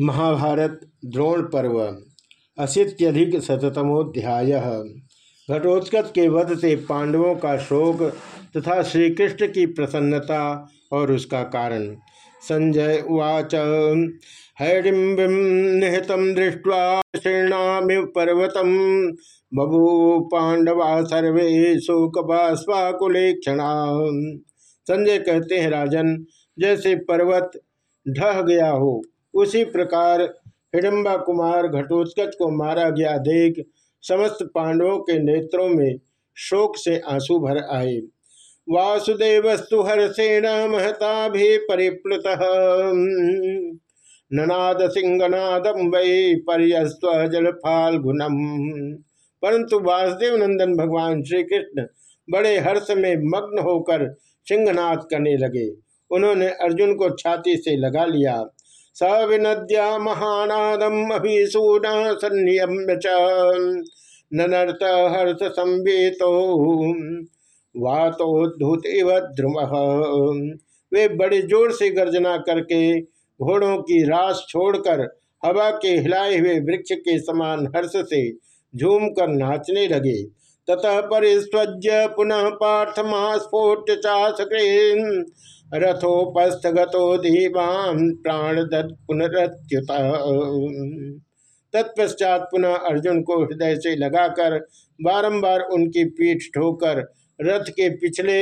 महाभारत द्रोण पर्व, अशीत्यधिक शतमोध्याय घटोत्कच के वध से पांडवों का शोक तथा श्री कृष्ण की प्रसन्नता और उसका कारण। संजय उवाच हैडिम्बिम निहत दृष्ट्वा शीर्णामि पर्वतम। बभू पांडवा सर्वे शोक शोकपास्वाकुले क्षणा संजय कहते हैं, राजन, जैसे पर्वत ढह गया हो उसी प्रकार हिडम्बा कुमार घटोत्कच को मारा गया देख समस्त पांडवों के नेत्रों में शोक से आँसू भर आए। वासुदेवस्तु हर्षेण महता भी परिप्लुत। ननाद सिंहनादम वै पर्यस्व जल फाल्गुनम परंतु वासुदेव नंदन भगवान श्री कृष्ण बड़े हर्ष में मग्न होकर सिंहनाद करने लगे। उन्होंने अर्जुन को छाती से लगा लिया। विनद्या महानादम अभिसून संयम्य च ननर्त हर्ष संवेतो वातोद्धूत इव ध्रुव वे बड़े ज़ोर से गर्जना करके घोड़ों की रास छोड़कर हवा के हिलाए हुए वृक्ष के समान हर्ष से झूम कर नाचने लगे। ततः परिस्वज्य पुनः पार्थमास्फोट चाशक्रेन रथोपस्थ गो धीवान प्राण दत्त पुनरच्युत। तत्पश्चात पुनः अर्जुन को हृदय से लगाकर बारंबार उनकी पीठ ठोकर रथ के पिछले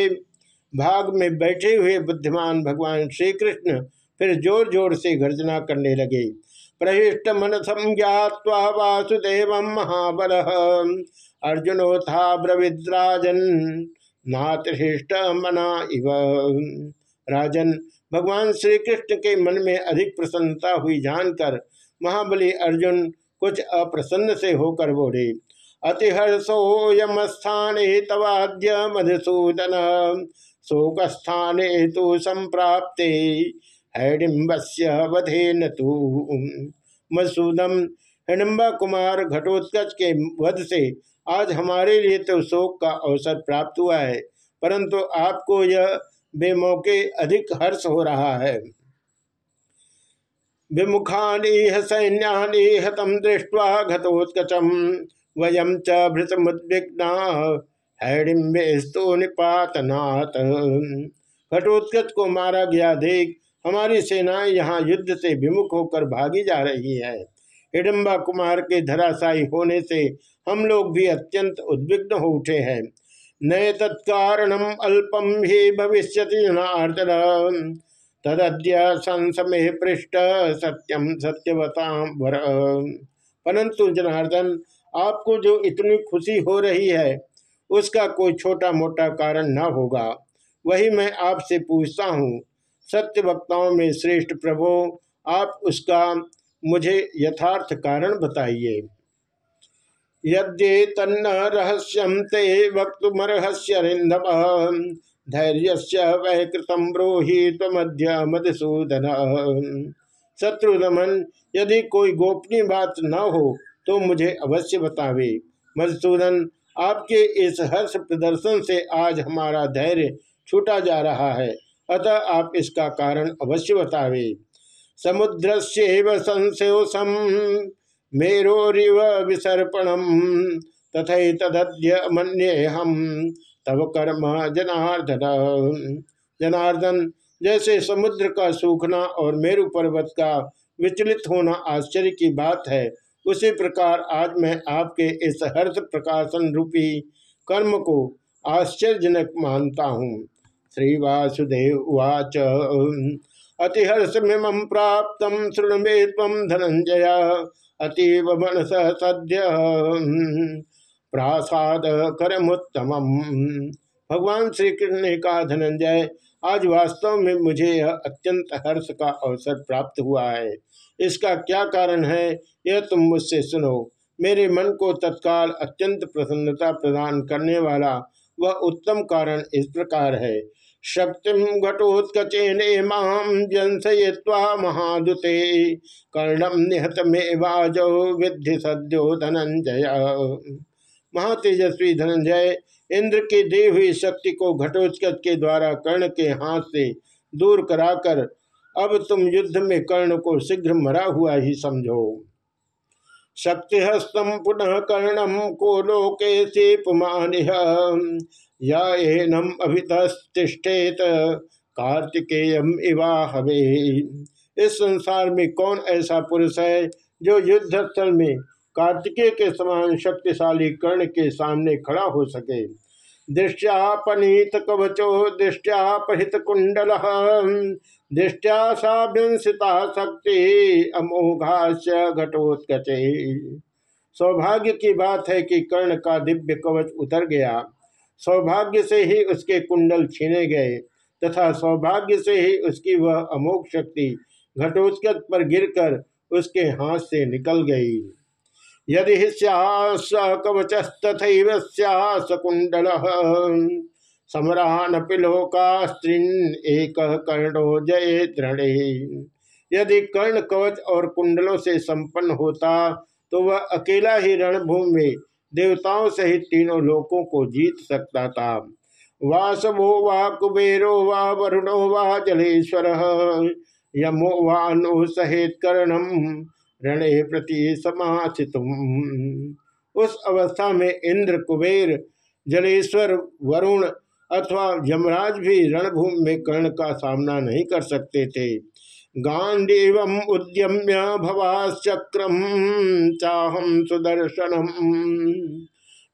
भाग में बैठे हुए बुद्धिमान भगवान श्री कृष्ण फिर ज़ोर ज़ोर से गर्जना करने लगे। प्रहिष्ट मन संज्ञावा वासुदेव महाबल। अर्जुनो था ब्रविद्राजन नातृष्ट मना इव। राजन, भगवान श्री कृष्ण के मन में अधिक प्रसन्नता हुई जानकर महाबली अर्जुन कुछ अप्रसन्न से होकर बोले अतिहर्षोयमस्थान तवाद्य मधुसूदन शोक स्थान तो संप्राप्ते, हैडिम्बस्य न तू। मधुसूदम हिडम्बा कुमार घटोत्कच के वध से आज हमारे लिए तो शोक का अवसर प्राप्त हुआ है, परंतु आपको यह बेमौके अधिक हर्ष हो रहा है। विमुखानीह सैन्यानि हतम दृष्ट्वा घतोत्कचम, वयम च भृतमुद्विग्ना निपातनाथ घटोत्कच को मारा गया देख, हमारी सेनाएँ यहाँ युद्ध से विमुख होकर भागी जा रही है। हिडम्बा कुमार के धराशायी होने से हम लोग भी अत्यंत उद्विग्न हो उठे हैं। नए तत्कारणम अल्पम ही भविष्य तदद्य संसमे पृष्ठ सत्यम सत्यवता परंतु जनार्दन, आपको जो इतनी खुशी हो रही है, उसका कोई छोटा मोटा कारण न होगा। वही मैं आपसे पूछता हूँ, सत्य वक्ताओं में श्रेष्ठ प्रभो, आप उसका मुझे यथार्थ कारण बताइए। यद्ये रहस्यम ते वक्तुमर्हस्यरिंदम धैर्य वह कृतम ब्रोहि तमध्य मधुसूदन। शत्रुदमन, यदि कोई गोपनीय बात न हो तो मुझे अवश्य बतावे। मधुसूदन, आपके इस हर्ष प्रदर्शन से आज हमारा धैर्य छूटा जा रहा है, अतः आप इसका कारण अवश्य बतावे। समुद्र से संशोषम मेरोरिव विसर्पणम तथा तदद्य मन्ये हम तब कर्म जनार्दन। जनार्दन, जैसे समुद्र का सूखना और मेरु पर्वत का विचलित होना आश्चर्य की बात है, उसी प्रकार आज मैं आपके इस हर्ष प्रकाशन रूपी कर्म को आश्चर्यजनक मानता हूँ। श्री वासुदेव उवाच। अतिहर्ष मिम प्राप्त शृणवे धनंजय अतीव मनस सद्य। प्रासाद करमुत्तम भगवान श्री कृष्ण ने कहा धनंजय आज वास्तव में मुझे यह अत्यंत हर्ष का अवसर प्राप्त हुआ है। इसका क्या कारण है, यह तुम मुझसे सुनो। मेरे मन को तत्काल अत्यंत प्रसन्नता प्रदान करने वाला वह उत्तम कारण इस प्रकार है। शक्ति घटोत्कचेने महादुते। कर्णम निहत में विद्धि सद्यो धनंजय। महातेजस्वी धनंजय, इंद्र की दी हुई शक्ति को घटोत्कच के द्वारा कर्ण के हाथ से दूर कराकर अब तुम युद्ध में कर्ण को शीघ्र मरा हुआ ही समझो। शक्ति हस्तम पुनः कर्णम को लोके से पुमान यम अभितिष्ठेत कार्तिकेयम इवा हवे। इस संसार में कौन ऐसा पुरुष है जो युद्ध स्थल में कार्तिकेय के समान शक्तिशाली कर्ण के सामने खड़ा हो सके? दृष्टापनीत कवचो दृष्टापहित कुंडल, दृष्टिया साभ्यंसिता शक्ति अमोघास्य घटोत्कचे। सौभाग्य की बात है कि कर्ण का दिव्य कवच उतर गया। सौभाग्य से ही उसके कुंडल छीने गए, तथा सौभाग्य से ही उसकी वह अमोघ शक्ति घटोत्कच पर गिरकर उसके हाथ से निकल गई। यदि कवचस्तथ सकुंडल समरान पिलोका एक कर्णो जय दृढ़। यदि कर्ण कवच और कुंडलों से संपन्न होता तो वह अकेला ही रणभूमि में देवताओं सहित तीनों लोकों को जीत सकता था। वासवो वा कुबेरो वा वरुणो वा जलेश्वर, यमो वा नो सहित कर्णम रणे प्रति समाचित उस अवस्था में इंद्र, कुबेर, जलेश्वर, वरुण अथवा यमराज भी रणभूमि में कर्ण का सामना नहीं कर सकते थे। गांडीव उद्यम्य भवाश्चक्रम चाहम सुदर्शनम।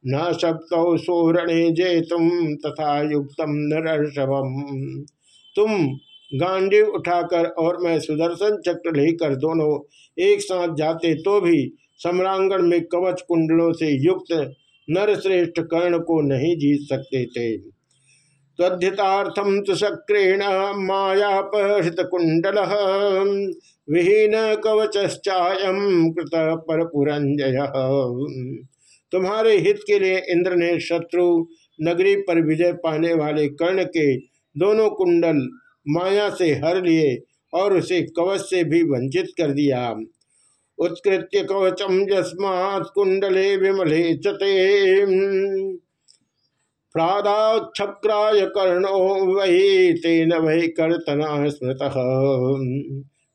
न शक्त सोरणे जे तुम तथा युक्तम नरषभम तुम गांडीव उठाकर और मैं सुदर्शन चक्र लेकर दोनों एक साथ जाते तो भी सम्रांगण में कवच कुंडलों से युक्त नरश्रेष्ठ कर्ण को नहीं जीत सकते थे। तद्धितार्थम तो सक्रेण मायापहृत कुंडल विहीन कवचायम कृत परपुरंजय। तुम्हारे हित के लिए इंद्र ने शत्रु नगरी पर विजय पाने वाले कर्ण के दोनों कुंडल माया से हर लिए और उसे कवच से भी वंचित कर दिया। उत्कृत्य कवचम जस्मात् कुंडले विमले चते प्रादाक्षक्राय कर्णो वही तेन वही कर्तना स्मृत।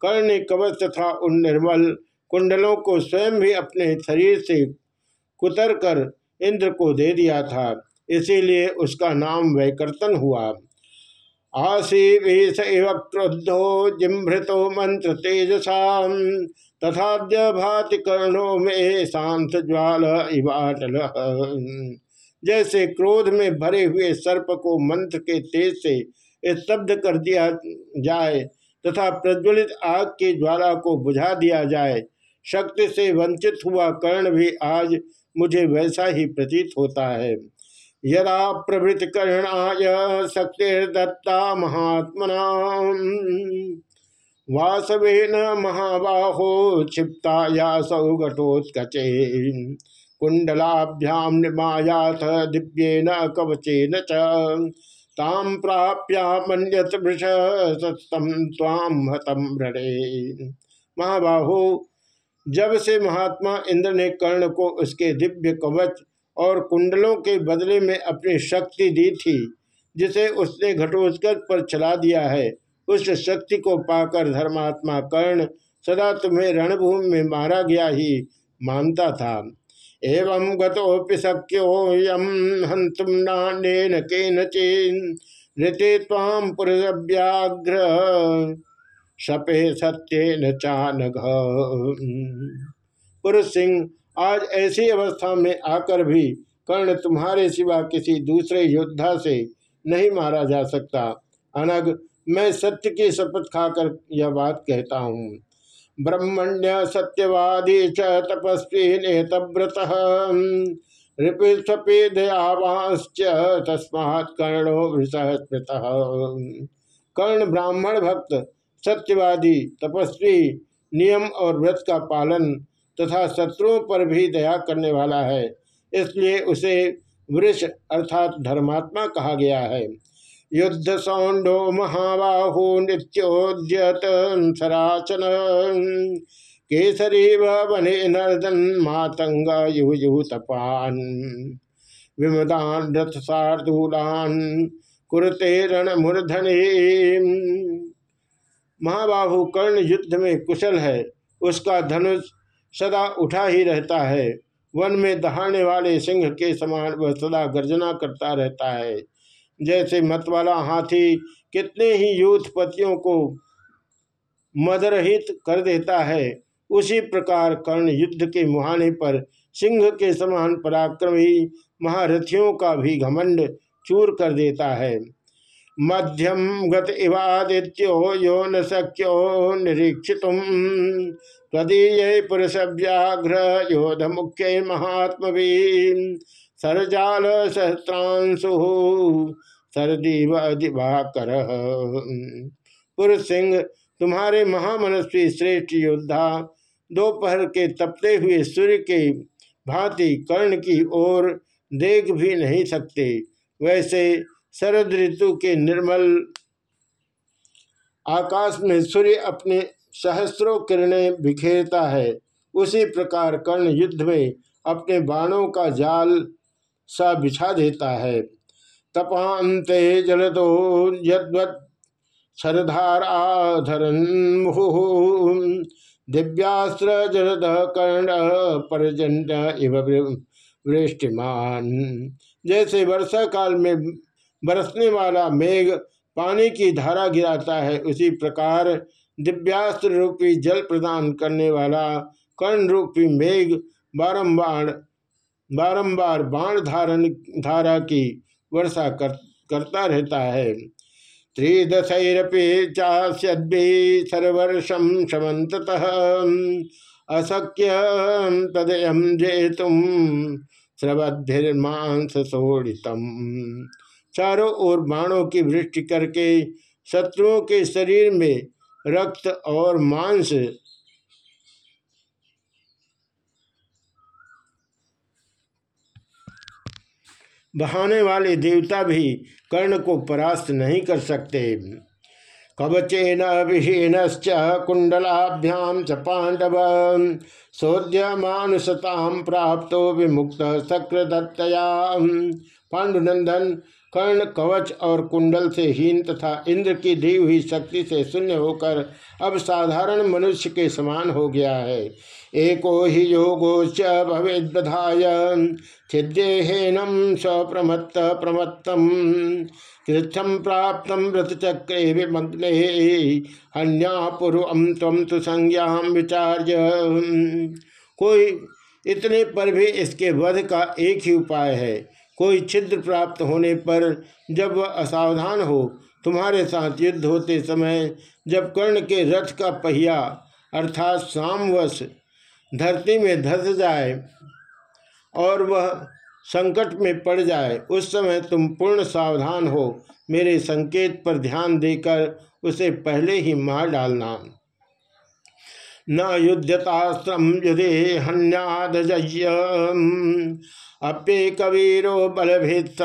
कर्ण कवच तथा उन निर्मल कुंडलों को स्वयं भी अपने शरीर से कुतर कर इंद्र को दे दिया था। इसीलिए उसका नाम वैकर्तन हुआ। आशी क्रुद्धो जिम्भृतो मंत्र तेजसा तथाद्य भाति कर्णो में शांत ज्वाल इवाटल जैसे क्रोध में भरे हुए सर्प को मंत्र के तेज से स्तब्ध कर दिया जाए तथा प्रज्वलित आग के ज्वाला को बुझा दिया जाए। शक्ति से वंचित हुआ कर्ण भी आज मुझे वैसा ही प्रतीत होता है। यदा प्रभृत कर्णाय दत्ता महात्मना न महाबाहो क्षिप्ताया सौघटोत्कचे कुंडलाभ्याम निमायाथ दिव्येन कवचेन च। ताम प्राप्यामन्यत वृष सत्तम ताम हतम रणे महाबाहो, जब से महात्मा इंद्र ने कर्ण को उसके दिव्य कवच और कुंडलों के बदले में अपनी शक्ति दी थी, जिसे उसने घटोत्कच पर चला दिया है, उस शक्ति को पाकर धर्मात्मा कर्ण सदा तुम्हें रणभूमि में मारा गया ही मानता था। एवं गतोपि शक्योयम हंतुम नान्यन केन ऋते ताम पुरुषव्याघ्र शपे सत्य न चानघ पुरुष सिंह, आज ऐसी अवस्था में आकर भी कर्ण तुम्हारे सिवा किसी दूसरे योद्धा से नहीं मारा जा सकता। अनग मैं सत्य की शपथ खाकर यह बात कहता हूँ। ब्रह्मण्य सत्यवादी च तपस्वी नेतव्रत। रिपिस्वेदयावाश्च तस्मात् कर्णो स्मृत कर्ण ब्राह्मण भक्त, सत्यवादी, तपस्वी, नियम और व्रत का पालन तथा शत्रुओं पर भी दया करने वाला है, इसलिए उसे वृष अर्थात धर्मात्मा कहा गया है। युद्ध सौंडो महाबाहु नित्योद्यत सराचन। केसरी वने नर्दन मातंग यु यु तपान विमदान रथ शार्दूलान कुरते रण मूर्धने। महाबाहु कर्ण युद्ध में कुशल है, उसका धनुष सदा उठा ही रहता है। वन में दहाड़ने वाले सिंह के समान वह सदा गर्जना करता रहता है। जैसे मतवाला हाथी कितने ही यूथपतियों को मदरहित कर देता है, उसी प्रकार कर्ण युद्ध के मुहाने पर सिंह के समान पराक्रमी महारथियों का भी घमंड चूर कर देता है। मध्यम गत इवादित्यो यो न शक्यो निरीक्षित तदीय पुरुष व्याघ्र योध मुख्य महात्मवी सरजाल सहस्रांशु सरदीव दिवाकर पुरुष सिंह, तुम्हारे महामनस्वी श्रेष्ठ योद्धा, दोपहर के तपते हुए सूर्य के भांति कर्ण की ओर देख भी नहीं सकते। वैसे शरद ऋतु के निर्मल आकाश में सूर्य अपने सहस्रों किरणें बिखेरता है। उसी प्रकार कर्ण युद्ध में अपने बाणों का जाल सा बिछा देता है। तपान्ते जलदो यद्वत शरधाराधरन दिव्यास्त्र जलद कर्ण परजन्य इव वृष्टिमान। जैसे वर्षा काल में बरसने वाला मेघ पानी की धारा गिराता है, उसी प्रकार दिव्यास्त्र रूपी जल प्रदान करने वाला कर्ण रूपी मेघ बारंबार बारंबार बाण धारण धारा की वर्षा कर, करता रहता है। त्रिदशरपि चास्यद्भि सर्वर्षम समत अशक्य तदयम जेतुम श्रवद्भिर्मांस सोड़ितम चारों ओर बाणों की वृष्टि करके शत्रुओं के शरीर में रक्त और मांस बहाने वाले देवता भी कर्ण को परास्त नहीं कर सकते। कवचेन विहीन कुंडलाभ्याम च पांडव। शोध्य मानसताम प्राप्त विमुक्त शक्र दत्तया पांडुनंदन कर्ण, कवच और कुंडल से हीन तथा इंद्र की दी हुई शक्ति से शून्य होकर अब साधारण मनुष्य के समान हो गया है। एको ही योगोच भवेदाय छिद्येनम स्वप्रमत्त प्रमत्तम। तीर्थम प्राप्त व्रतचक्रे विमग्ने। हन्यापुरम तम तो संज्ञा विचार्य। कोई इतने पर भी इसके वध का एक ही उपाय है। कोई छिद्र प्राप्त होने पर जब वह असावधान हो, तुम्हारे साथ युद्ध होते समय जब कर्ण के रथ का पहिया, अर्थात सामवश धरती में धस जाए और वह संकट में पड़ जाए, उस समय तुम पूर्ण सावधान हो। मेरे संकेत पर ध्यान देकर उसे पहले ही मार डालना। न युद्धतास्त्रम युधे हन्यादजय अप्ये कबीरो बलभेद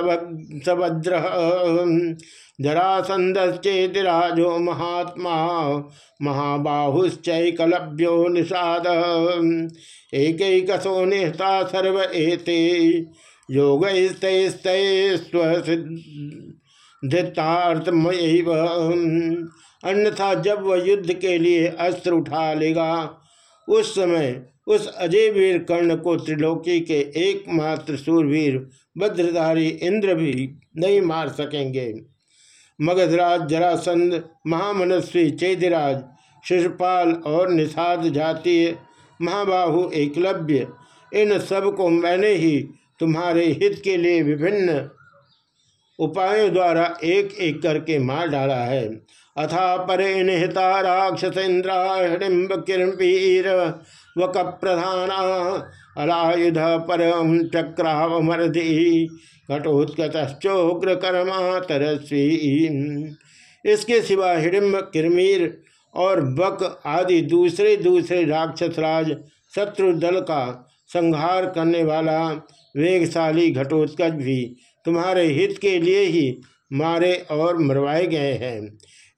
सभद्र जरासंदश्चेतिराजो महात्मा, महाबाहुश्चैकलभ्यो निषाद। एक निहता सर्व एते योग अन्यथा जब वह युद्ध के लिए अस्त्र उठा लेगा, उस समय उस अजय वीर कर्ण को त्रिलोकी के एकमात्र सूरवीर, भद्रधारी इंद्र भी नहीं मार सकेंगे। मगधराज, जरासंध, महामनस्वी, चैदिराज शिशुपाल और निषाद जातीय महाबाहु, एकलव्य, इन सबको मैंने ही तुम्हारे हित के लिए विभिन्न उपायों द्वारा एक एक करके मार डाला है। अथा परे निहिता राक्षसेन्द्राहिडिम्ब किरणवीर वक प्रधाना अलायुध परम चक्रावमरधि घटोत्कचोग्र कर्मा तरस्वी इसके सिवा हिडिम्ब किरमीर और बक आदि दूसरे दूसरे राक्षस राज शत्रु दल का संहार करने वाला वेगशाली घटोत्कच भी तुम्हारे हित के लिए ही मारे और मरवाए गए हैं।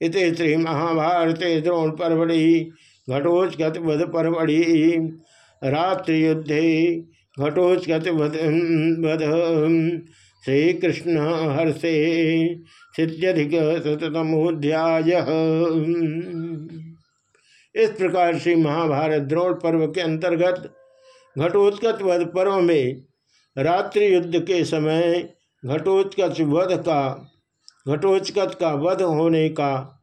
इत श्री महाभारत द्रोण परवड़ी घटोत्कच वध परवड़ी रात्रि युद्धे घटोत्कच वध श्रीकृष्ण हर्षे सिद्ध्यधिक शतमोध्याय इस प्रकार से महाभारत द्रोण पर्व के अंतर्गत घटोत्कच वध पर्व में रात्रि युद्ध के समय घटोत्कच वध का घटोत्कच का वध होने का।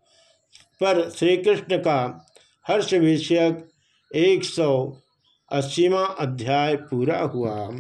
पर श्री कृष्ण का हर्ष विषयक एक सौ अस्सीवा अध्याय पूरा हुआ।